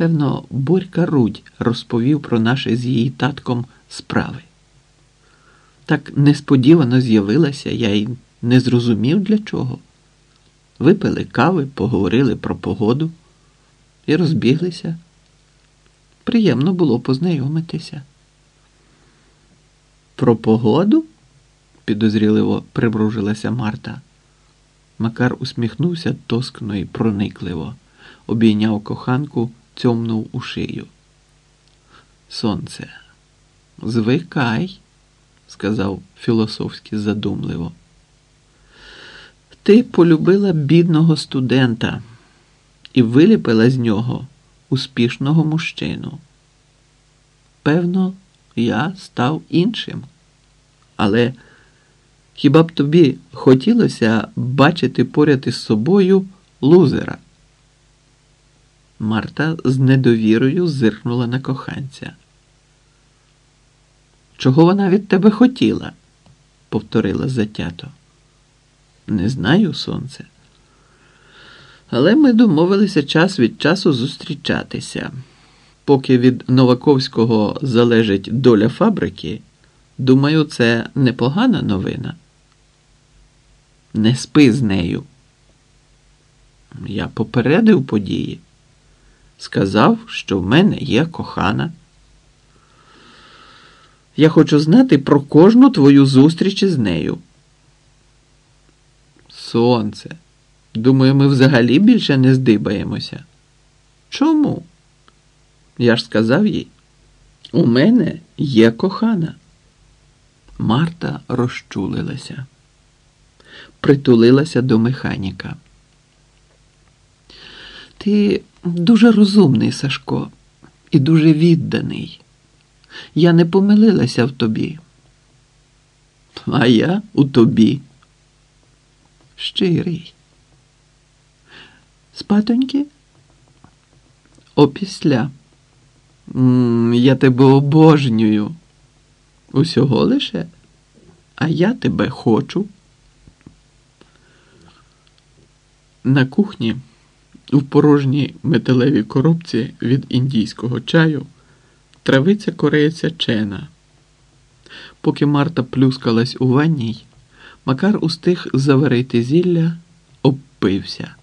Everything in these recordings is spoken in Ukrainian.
Певно, Борька Рудь розповів про наші з її татком справи. Так несподівано з'явилася, я й не зрозумів для чого. Випили кави, поговорили про погоду і розбіглися. Приємно було познайомитися. Про погоду? підозріливо примружилася Марта. Макар усміхнувся тоскно і проникливо, обійняв коханку, цьомнув у шию. Сонце, звикай, сказав філософськи задумливо. Ти полюбила бідного студента і виліпила з нього успішного мужчину. Певно, я став іншим. Але хіба б тобі хотілося бачити поряд із собою лузера? Марта з недовірою зиркнула на коханця. Чого вона від тебе хотіла? повторила затято. Не знаю, сонце. Але ми домовилися час від часу зустрічатися. Поки від Новаковського залежить доля фабрики, думаю, це непогана новина. Не спи з нею. Я попередив події. Сказав, що в мене є кохана. Я хочу знати про кожну твою зустріч із нею. Сонце. Думаю, ми взагалі більше не здибаємося. Чому? Я ж сказав їй, у мене є кохана. Марта розчулилася, притулилася до механіка. Ти дуже розумний, Сашко, і дуже відданий. Я не помилилася в тобі. А я у тобі. Щирий. Спатоньки? Опісля. М, Я тебе обожнюю. Усього лише, а я тебе хочу. На кухні в порожній металевій коробці від індійського чаю травиця кореється чена. Поки Марта плюскалась у ванній, Макар устиг заварити зілля, обпився.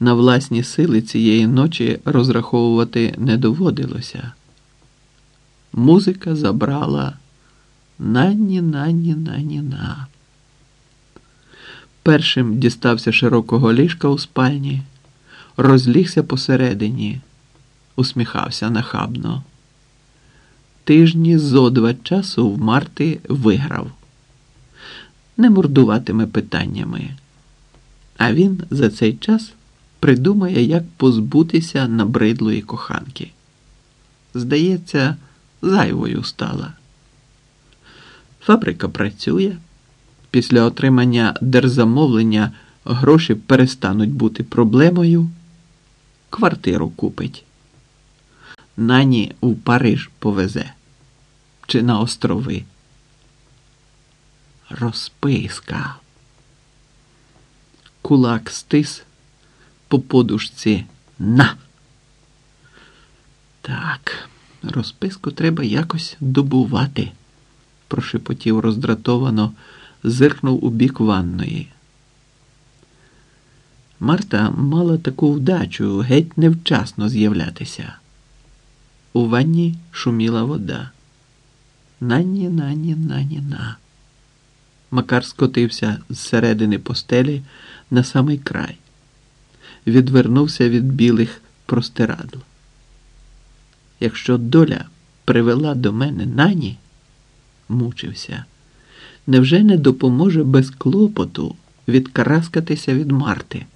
На власні сили цієї ночі розраховувати не доводилося. Музика забрала нані нані нані на. Першим дістався широкого ліжка у спальні, розлігся посередині, усміхався нахабно. Тижні зо два часу в Марти виграв. Не мордуватиме питаннями. А він за цей час придумає, як позбутися набридлої коханки. Здається, зайвою стала. Фабрика працює. Після отримання держзамовлення гроші перестануть бути проблемою. Квартиру купить. Нані у Париж повезе чи на острови. Розписка. Кулак стис по подушці на. Так, розписку треба якось добувати, прошепотів роздратовано, зиркнув у бік ванної. Марта мала таку вдачу геть невчасно з'являтися. У ванні шуміла вода. Нані, нані, нані, на. Макар скотився з середини постелі на самий край, відвернувся від білих простирадл. Якщо доля привела до мене нані, мучився, невже не допоможе без клопоту відкараскатися від Марти?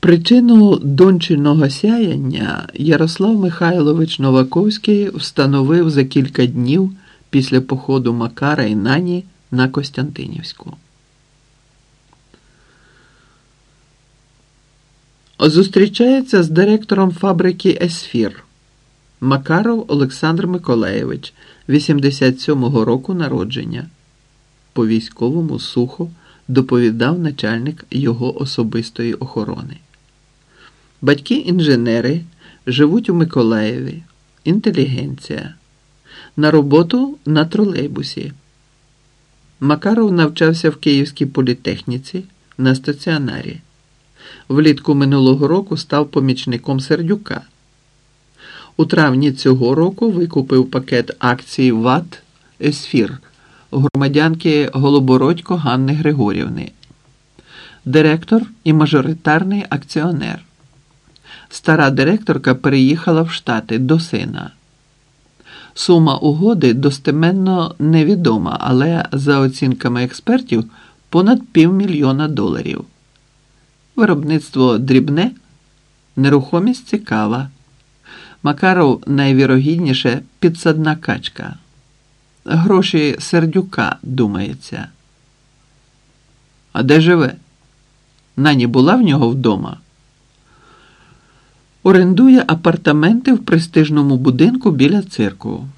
Причину дончиного сяяння Ярослав Михайлович Новаковський встановив за кілька днів після походу Макара і Нані на Костянтинівську. Зустрічається з директором фабрики Есфір Макаров Олександр Миколаєвич, 87-го року народження. По військовому сухо доповідав начальник його особистої охорони. Батьки інженери живуть у Миколаєві, інтелігенція, на роботу на тролейбусі. Макаров навчався в Київській політехніці на стаціонарі. Влітку минулого року став помічником Сердюка. У травні цього року викупив пакет акцій ВАТ Есфір громадянки Голобородько Ганни Григорівни, директор і мажоритарний акціонер. Стара директорка переїхала в Штати до сина. Сума угоди достеменно невідома, але за оцінками експертів понад півмільйона доларів. Виробництво дрібне, нерухомість цікава. Макаров найвірогідніше підсадна качка. Гроші сердюка, думається. А де живе? Нані була в нього вдома. Орендує апартаменти в престижному будинку біля цирку.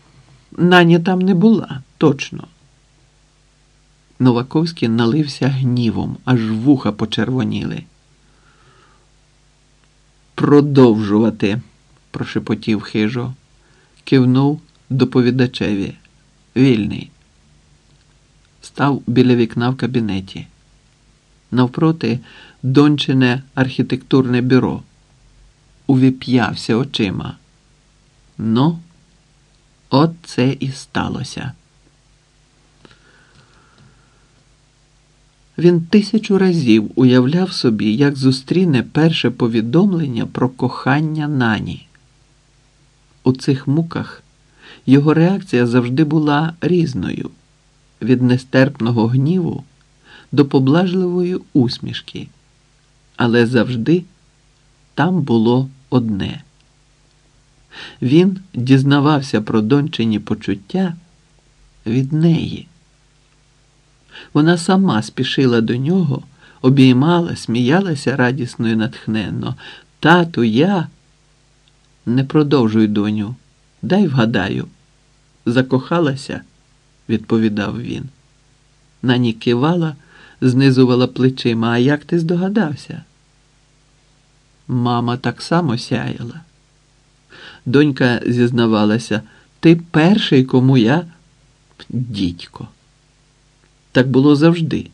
Нані там не була, точно. Новаковський налився гнівом, аж вуха почервоніли. Продовжувати, прошепотів хижо, кивнув доповідачеві. Вільний. Став біля вікна в кабінеті. Навпроти дончине архітектурне бюро. Увіп'явся очима. Ну, от це і сталося. Він тисячу разів уявляв собі, як зустріне перше повідомлення про кохання нані. У цих муках його реакція завжди була різною від нестерпного гніву до поблажливої усмішки, але завжди там було одне. Він дізнавався про дончині почуття від неї. Вона сама спішила до нього, обіймала, сміялася радісно і натхненно. Тату, я не продовжуй, доню, дай вгадаю. Закохалася, відповідав він. Нані кивала, знизувала плечима. А як ти здогадався? Мама так само сяяла. Донька зізнавалася, ти перший, кому я дідько. Так було завжди.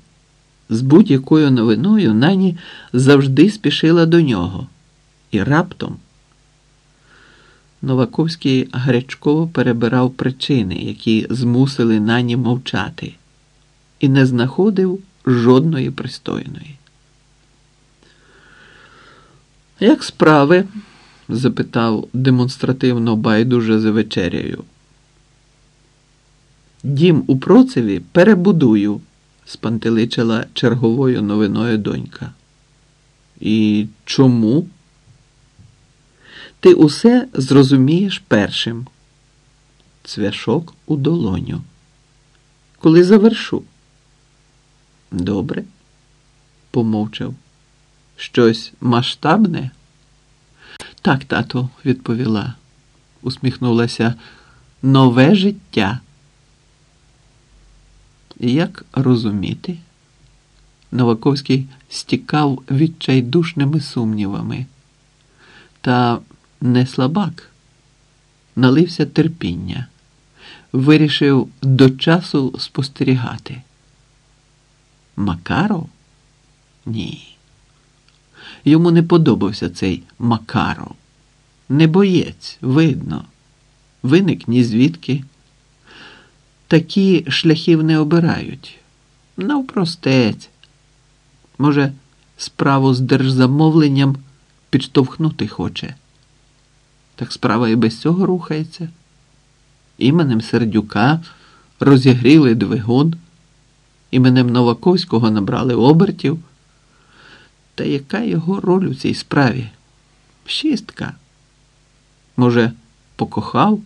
З будь-якою новиною нані завжди спішила до нього. І раптом. Новаковський гарячково перебирав причини, які змусили нані мовчати, і не знаходив жодної пристойної. Як справи? запитав демонстративно байдуже за вечерею. Дім у процеві перебудую, спантеличила черговою новиною донька. І чому? Ти усе зрозумієш першим. Цвяшок у долоню. Коли завершу. Добре, помовчав. Щось масштабне? Так, тато, відповіла, усміхнулася. Нове життя. Як розуміти? Новаковський стікав відчайдушними сумнівами. Та не слабак, налився терпіння, вирішив до часу спостерігати. Макаров? Ні. Йому не подобався цей Макаров. Не боєць, видно. Виник ні звідки. Такі шляхів не обирають. Навпростець. Може, справу з держзамовленням підштовхнути хоче. Так справа і без цього рухається. Іменем Сердюка розігріли двигун, іменем Новаковського набрали обертів. Та яка його роль у цій справі? Шістка. Може, покохав?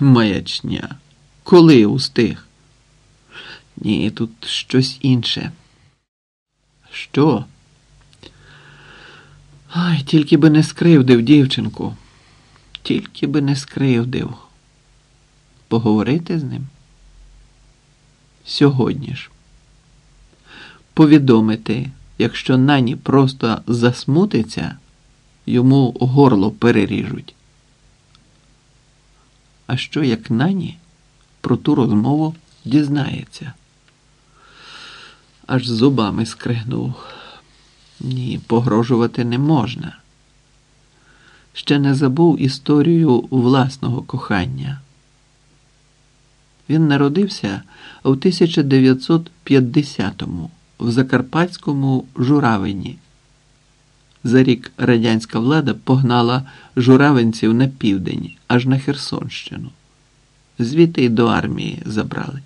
Маячня. Коли устиг? Ні, тут щось інше. Що? Ай, тільки би не скривдив дівчинку. Тільки би не скривдив. Поговорити з ним? Сьогодні ж. повідомити, якщо нані просто засмутиться, йому горло переріжуть. А що як нані про ту розмову дізнається? Аж зубами скригнув. Ні, погрожувати не можна. Ще не забув історію власного кохання. Він народився у 1950-му в Закарпатському Журавині. За рік радянська влада погнала журавинців на південь, аж на Херсонщину. Звідти й до армії забрали.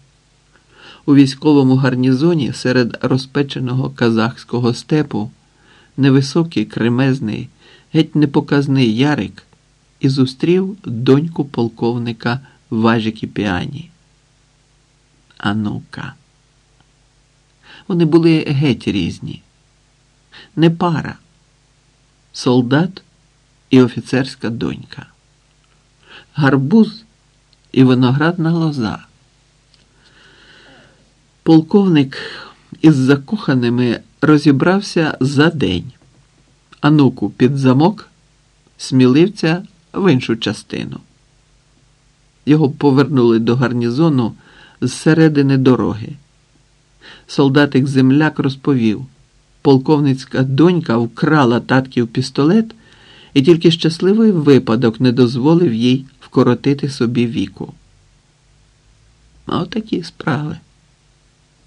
У військовому гарнізоні серед розпеченого казахського степу невисокий кремезний, геть непоказний Ярик і зустрів доньку полковника Важікі Піані. Анука. Вони були геть різні, не пара, солдат і офіцерська донька, гарбуз і виноградна лоза. Полковник із закоханими розібрався за день, ануку під замок, сміливця в іншу частину. Його повернули до гарнізону з середини дороги. Солдатик земляк розповів, полковницька донька вкрала татків пістолет, і тільки щасливий випадок не дозволив їй вкоротити собі віку. А отакі справи.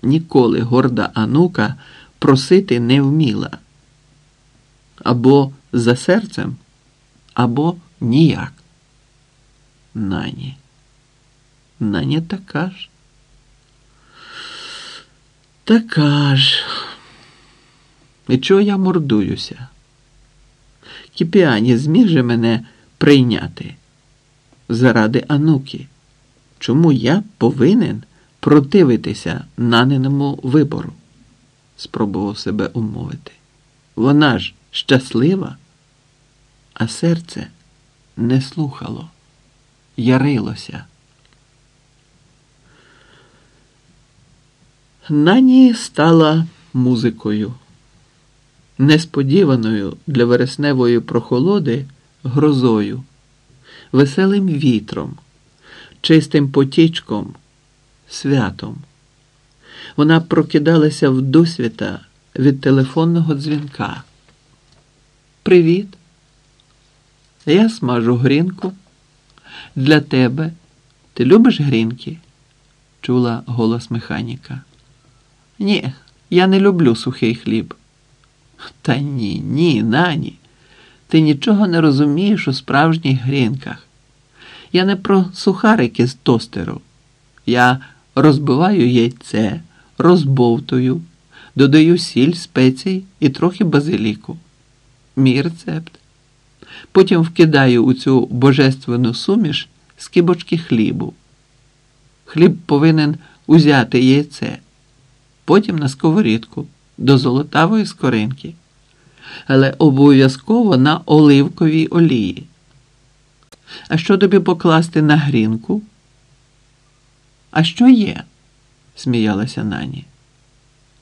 Ніколи горда Анука просити не вміла. Або за серцем, або ніяк. Нані. Нані така ж. Така ж. І чого я мордуюся? Кіпіані зміг же мене прийняти заради Ануки. Чому я повинен противитися наненому вибору? Спробував себе умовити. Вона ж щаслива, а серце не слухало, ярилося. Нані стала музикою, несподіваною для вересневої прохолоди грозою, веселим вітром, чистим потічком, святом. Вона прокидалася в досвіта від телефонного дзвінка. Привіт. Я смажу грінку. Для тебе. Ти любиш грінки? чула голос механіка. Ні, я не люблю сухий хліб. Та ні, ні, нані. Ти нічого не розумієш у справжніх грінках. Я не про сухарики з тостеру. Я розбиваю яйце, розбовтую, додаю сіль, спецій і трохи базиліку. Мій рецепт. Потім вкидаю у цю божественну суміш скибочки хлібу. Хліб повинен узяти яйце потім на сковорідку до золотавої скоринки, але обов'язково на оливковій олії. А що тобі покласти на грінку? А що є? сміялася нані.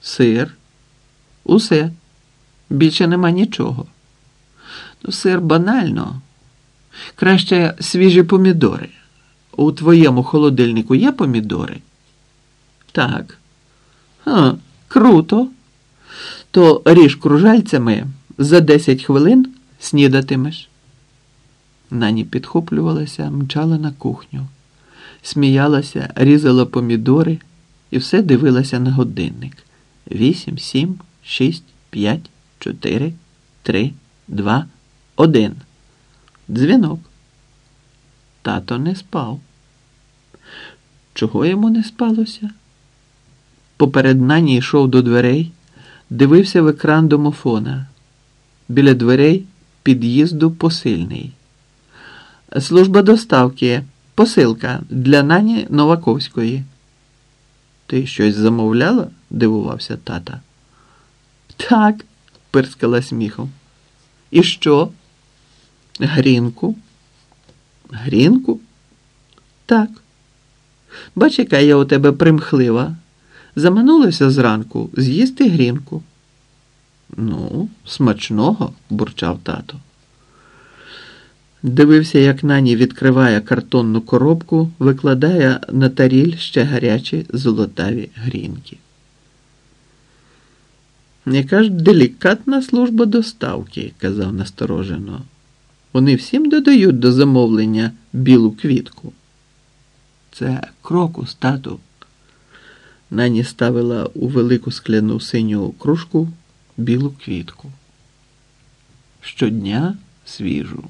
Сир, усе. Більше нема нічого. Ну, сир банально. Краще свіжі помідори. У твоєму холодильнику є помідори? Так. А, круто. То ріж кружальцями за 10 хвилин снідатимеш. Нані підхоплювалася, мчала на кухню, сміялася, різала помідори і все дивилася на годинник. Вісім, сім, шість, п'ять, чотири, три, два, один. Дзвінок. Тато не спав. Чого йому не спалося? Поперед нані йшов до дверей, дивився в екран домофона. Біля дверей під'їзду посильний. Служба доставки, посилка для нані Новаковської. Ти щось замовляла? дивувався тата. Так, пирскала сміхом. І що? Грінку? Грінку? Так. Бач, яка я у тебе примхлива Заманулася зранку з'їсти грінку. Ну, смачного, бурчав тато. Дивився, як нані відкриває картонну коробку, викладає на таріль ще гарячі золотаві грінки. Яка ж делікатна служба доставки, казав насторожено. Вони всім додають до замовлення білу квітку. Це крокус, тату. Нані ставила у велику скляну синю кружку білу квітку. Щодня свіжу.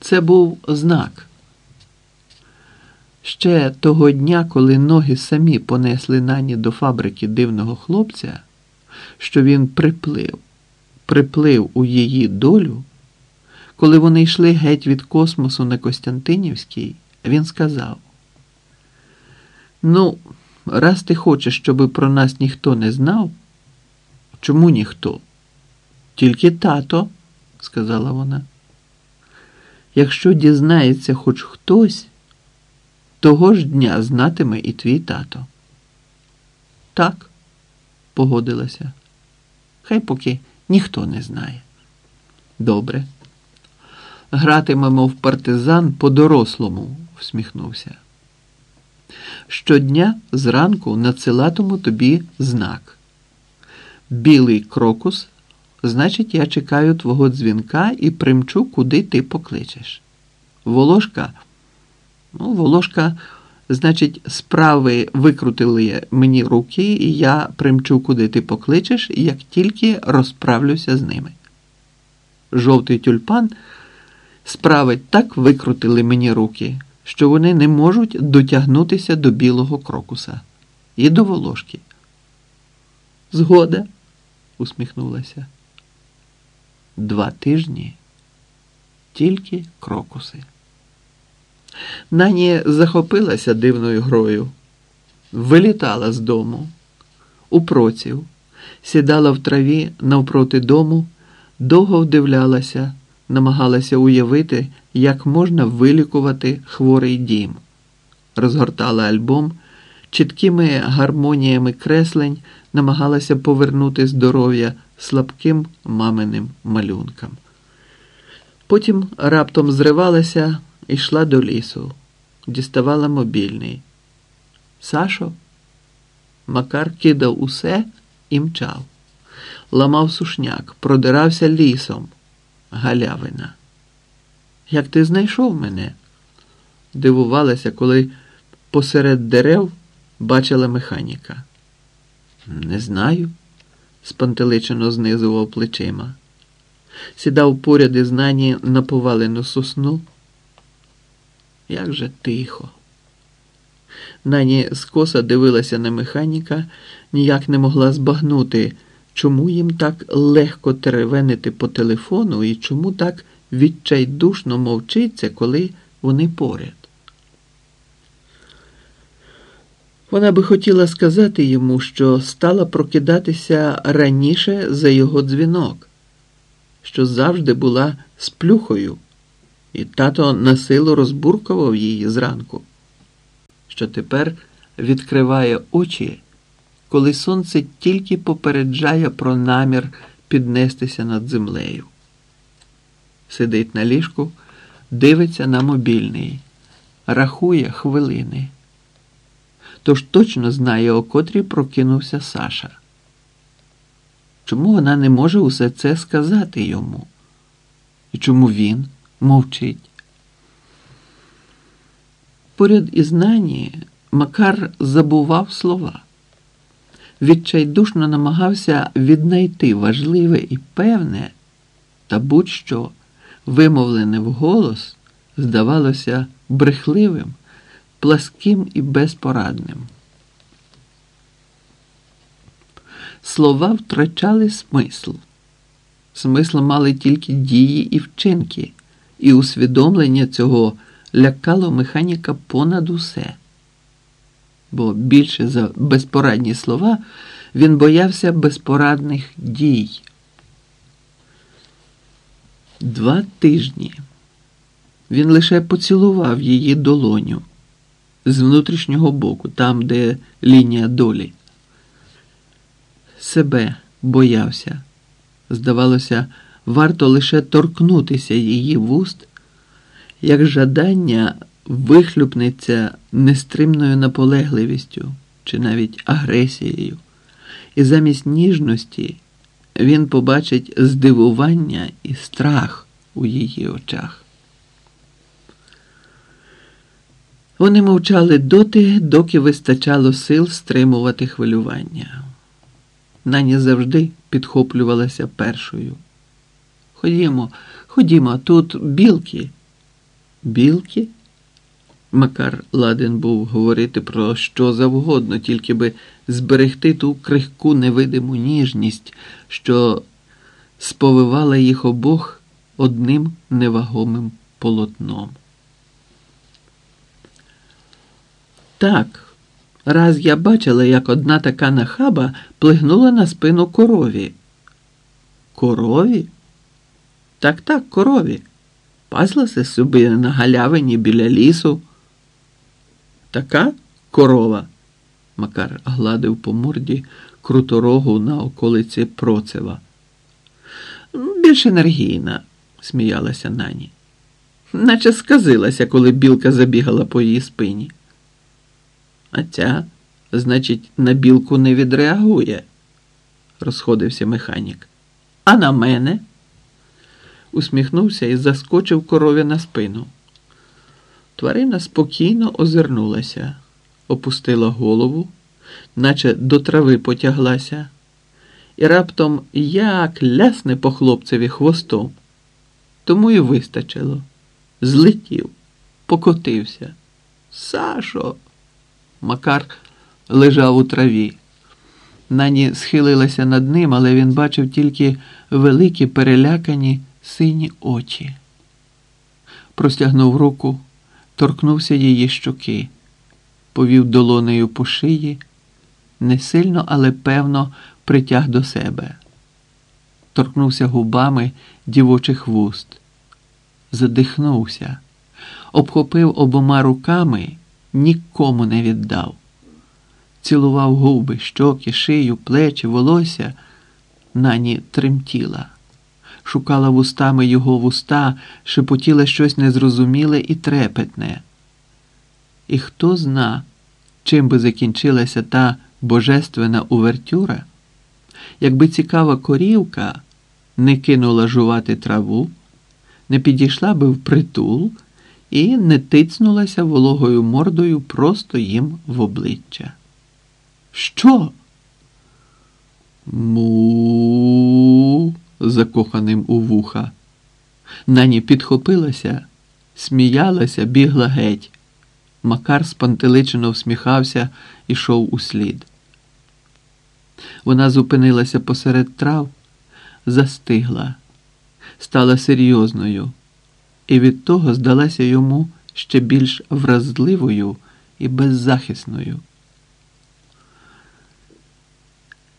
Це був знак. Ще того дня, коли ноги самі понесли нані до фабрики дивного хлопця, що він приплив, приплив у її долю, коли вони йшли геть від космосу на Костянтинівський, він сказав: Ну, раз ти хочеш, щоб про нас ніхто не знав, чому ніхто? Тільки тато, сказала вона. Якщо дізнається хоч хтось, того ж дня знатиме і твій тато. Так, погодилася. Хай поки ніхто не знає. Добре. Гратимемо в партизан по-дорослому, всміхнувся. Щодня зранку надсилатиму тобі знак. Білий крокус Значить, я чекаю твого дзвінка і примчу, куди ти покличеш. Волошка, ну, Волошка, значить, справи викрутили мені руки, і я примчу, куди ти покличеш, як тільки розправлюся з ними. Жовтий тюльпан, справи так викрутили мені руки, що вони не можуть дотягнутися до білого крокуса. І до волошки. Згода, усміхнулася. Два тижні. Тільки крокуси. Нані захопилася дивною грою, вилітала з дому, у проців, сідала в траві навпроти дому, довго вдивлялася, намагалася уявити, як можна вилікувати хворий дім, розгортала альбом, чіткими гармоніями креслень намагалася повернути здоров'я слабким маминим малюнкам. Потім раптом зривалася і йшла до лісу, діставала мобільний. Сашо, Макар кидав усе і мчав, ламав сушняк, продирався лісом. Галявина. Як ти знайшов мене? Дивувалася, коли посеред дерев бачила механіка. Не знаю спантеличено знизував плечима, сідав поряд із нані на повалену сосну. Як же тихо. Нані скоса дивилася на механіка, ніяк не могла збагнути, чому їм так легко теревенити по телефону і чому так відчайдушно мовчиться, коли вони поряд. Вона би хотіла сказати йому, що стала прокидатися раніше за його дзвінок, що завжди була сплюхою, і тато насилу розбуркував її зранку, що тепер відкриває очі, коли сонце тільки попереджає про намір піднестися над землею. Сидить на ліжку, дивиться на мобільний, рахує хвилини тож точно знає, о котрій прокинувся Саша. Чому вона не може усе це сказати йому? І чому він мовчить? Поряд із Нані Макар забував слова, відчайдушно намагався віднайти важливе і певне, та будь-що вимовлене вголос, здавалося брехливим пласким і безпорадним. Слова втрачали смисл. Смисл мали тільки дії і вчинки, і усвідомлення цього лякало механіка понад усе. Бо більше за безпорадні слова він боявся безпорадних дій. Два тижні він лише поцілував її долоню з внутрішнього боку, там, де лінія долі. Себе боявся. Здавалося, варто лише торкнутися її вуст, як жадання вихлюпнеться нестримною наполегливістю чи навіть агресією, і замість ніжності він побачить здивування і страх у її очах. Вони мовчали доти, доки вистачало сил стримувати хвилювання. Нані завжди підхоплювалася першою. Ходімо, ходімо, тут білки. Білки? Макар ладен був говорити про що завгодно, тільки би зберегти ту крихку невидиму ніжність, що сповивала їх обох одним невагомим полотном. Так, раз я бачила, як одна така нахаба плигнула на спину корові. Корові? Так, так, корові. Паслася собі на галявині біля лісу. Така корова. Макар гладив по морді круторогу на околиці Процева. Більш енергійна, сміялася нані. Наче сказилася, коли білка забігала по її спині. А ця, значить, на білку не відреагує, розходився механік. А на мене? усміхнувся і заскочив корові на спину. Тварина спокійно озирнулася, опустила голову, наче до трави потяглася, і раптом як лясне по хлопцеві хвостом. Тому і вистачило. Злетів, покотився. Сашо! Макар лежав у траві. Нані схилилася над ним, але він бачив тільки великі перелякані сині очі. Простягнув руку, торкнувся її щоки, повів долонею по шиї, не сильно, але певно притяг до себе. Торкнувся губами дівочих вуст, задихнувся, обхопив обома руками нікому не віддав. Цілував губи, щоки, шию, плечі, волосся, нані тремтіла, шукала вустами його вуста, шепотіла щось незрозуміле і трепетне. І хто зна, чим би закінчилася та божественна увертюра, якби цікава корівка не кинула жувати траву, не підійшла би в притул і не тицнулася вологою мордою просто їм в обличчя. Що? Му закоханим у вуха. Нані підхопилася, сміялася, бігла геть. Макар спантеличено всміхався і йшов услід. Вона зупинилася посеред трав, застигла, стала серйозною і від того здалася йому ще більш вразливою і беззахисною.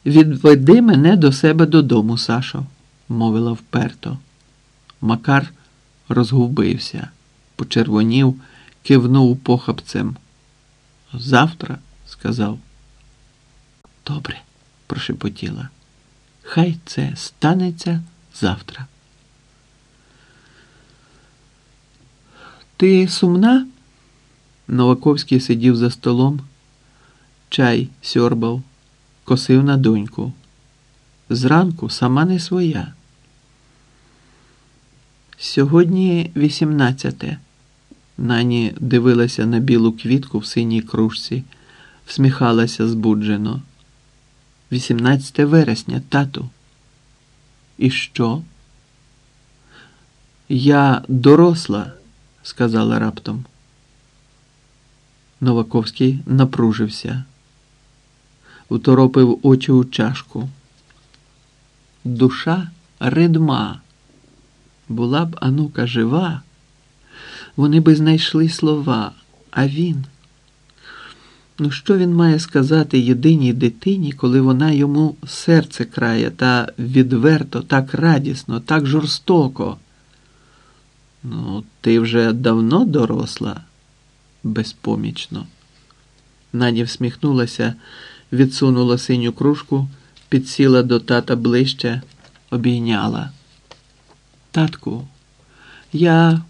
Відведи мене до себе додому, Сашо, мовила вперто. Макар розгубився, почервонів, кивнув похапцем. Завтра, сказав. Добре, прошепотіла. Хай це станеться завтра. Ти сумна? Новаковський сидів за столом, чай сьорбав, косив на доньку. Зранку сама не своя. Сьогодні вісімнадцяте. Нані дивилася на білу квітку в синій кружці, всміхалася збуджено. Вісімнадцяте вересня, тату. І що? Я доросла сказала раптом. Новаковський напружився, уторопив очі у чашку. Душа ридма. Була б Анука жива, вони би знайшли слова, а він. Ну, що він має сказати єдиній дитині, коли вона йому серце крає та відверто, так радісно, так жорстоко? Ну, ти вже давно доросла, безпомічно. Наді всміхнулася, відсунула синю кружку, підсіла до тата ближче, обійняла. Татку, я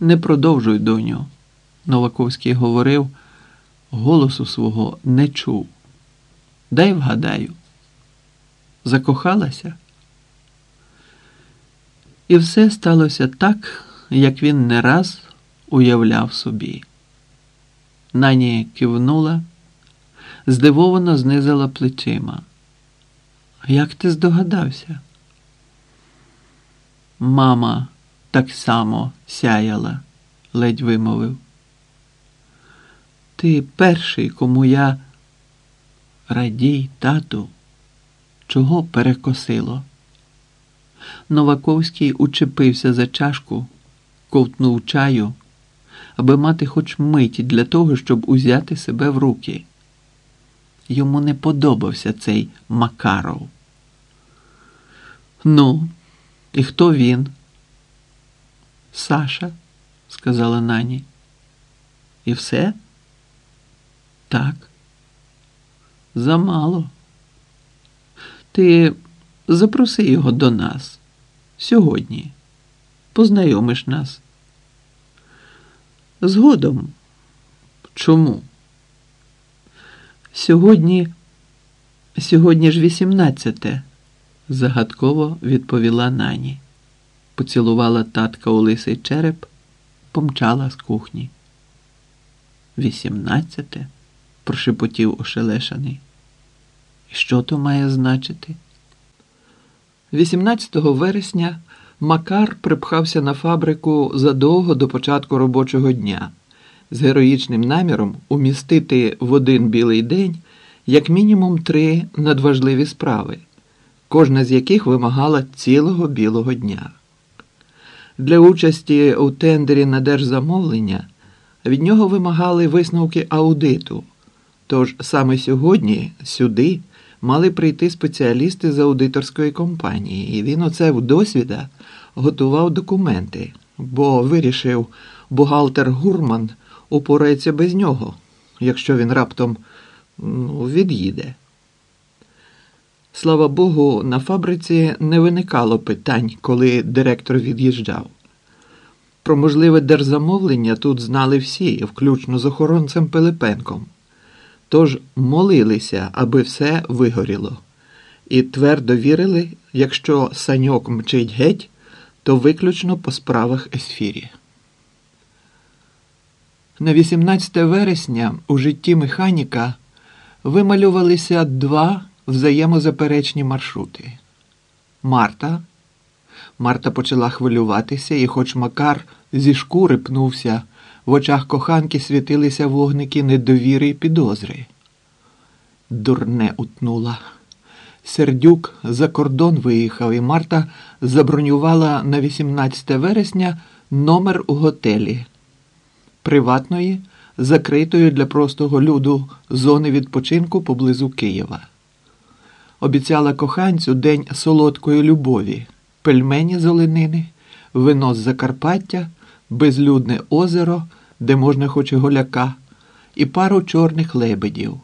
не продовжуй, доню, Новаковський говорив, голосу свого не чув. Дай вгадаю. Закохалася? І все сталося так, як він не раз уявляв собі. Нані кивнула, здивовано знизила плечима. Як ти здогадався? Мама так само сяяла, ледь вимовив. Ти перший, кому я радій, тату, чого перекосило. Новаковський учепився за чашку, ковтнув чаю, аби мати хоч мить для того, щоб узяти себе в руки. Йому не подобався цей Макаров. Ну, і хто він? Саша, сказала нані. І все? Так. Замало. Ти запроси його до нас сьогодні. Познайомиш нас. Згодом. Чому? Сьогодні, сьогодні ж вісімнадцяте, загадково відповіла нані. Поцілувала татка у лисий череп, помчала з кухні. Вісімнадцяте? прошепотів ошелешаний. Що то має значити? 18 вересня Макар припхався на фабрику задовго до початку робочого дня з героїчним наміром умістити в один білий день як мінімум три надважливі справи, кожна з яких вимагала цілого білого дня. Для участі у тендері на держзамовлення від нього вимагали висновки аудиту. Тож саме сьогодні сюди мали прийти спеціалісти з аудиторської компанії, і він оце в досвіда готував документи, бо вирішив, бухгалтер Гурман упорається без нього, якщо він раптом ну, від'їде. Слава Богу, на фабриці не виникало питань, коли директор від'їжджав. Про можливе держзамовлення тут знали всі, включно з охоронцем Пилипенком. Тож молилися, аби все вигоріло, і твердо вірили, якщо саньок мчить геть, то виключно по справах есфірі. На 18 вересня у житті механіка вималювалися два взаємозаперечні маршрути. Марта. Марта почала хвилюватися, і, хоч Макар зі шкури пнувся, в очах коханки світилися вогники недовіри й підозри. Дурне утнула. Сердюк за кордон виїхав, і Марта забронювала на 18 вересня номер у готелі приватної, закритої для простого люду зони відпочинку поблизу Києва. Обіцяла коханцю день солодкої любові, пельмені з оленини, вино з Закарпаття, безлюдне озеро, де можна хоч і голяка, і пару чорних лебедів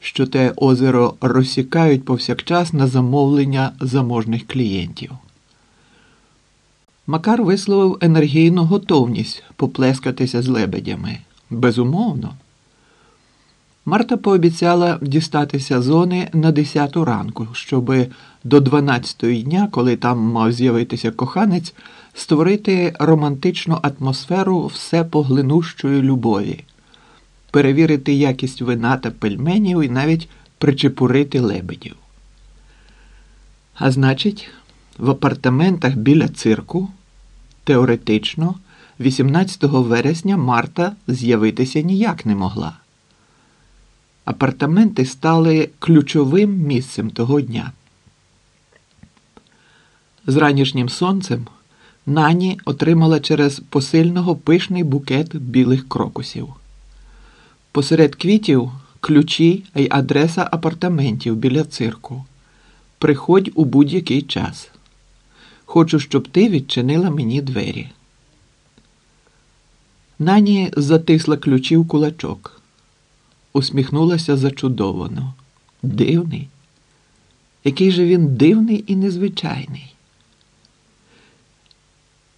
що те озеро розсікають повсякчас на замовлення заможних клієнтів. Макар висловив енергійну готовність поплескатися з лебедями. Безумовно. Марта пообіцяла дістатися зони на 10 ранку, щоби до 12 дня, коли там мав з'явитися коханець, створити романтичну атмосферу всепоглинущої любові перевірити якість вина та пельменів і навіть причепурити лебедів. А значить, в апартаментах біля цирку теоретично 18 вересня Марта з'явитися ніяк не могла. Апартаменти стали ключовим місцем того дня. З ранішнім сонцем Нані отримала через посильного пишний букет білих крокусів. Посеред квітів ключі й адреса апартаментів біля цирку. Приходь у будь-який час. Хочу, щоб ти відчинила мені двері. Нані затисла ключі в кулачок. Усміхнулася зачудовано. Дивний. Який же він дивний і незвичайний.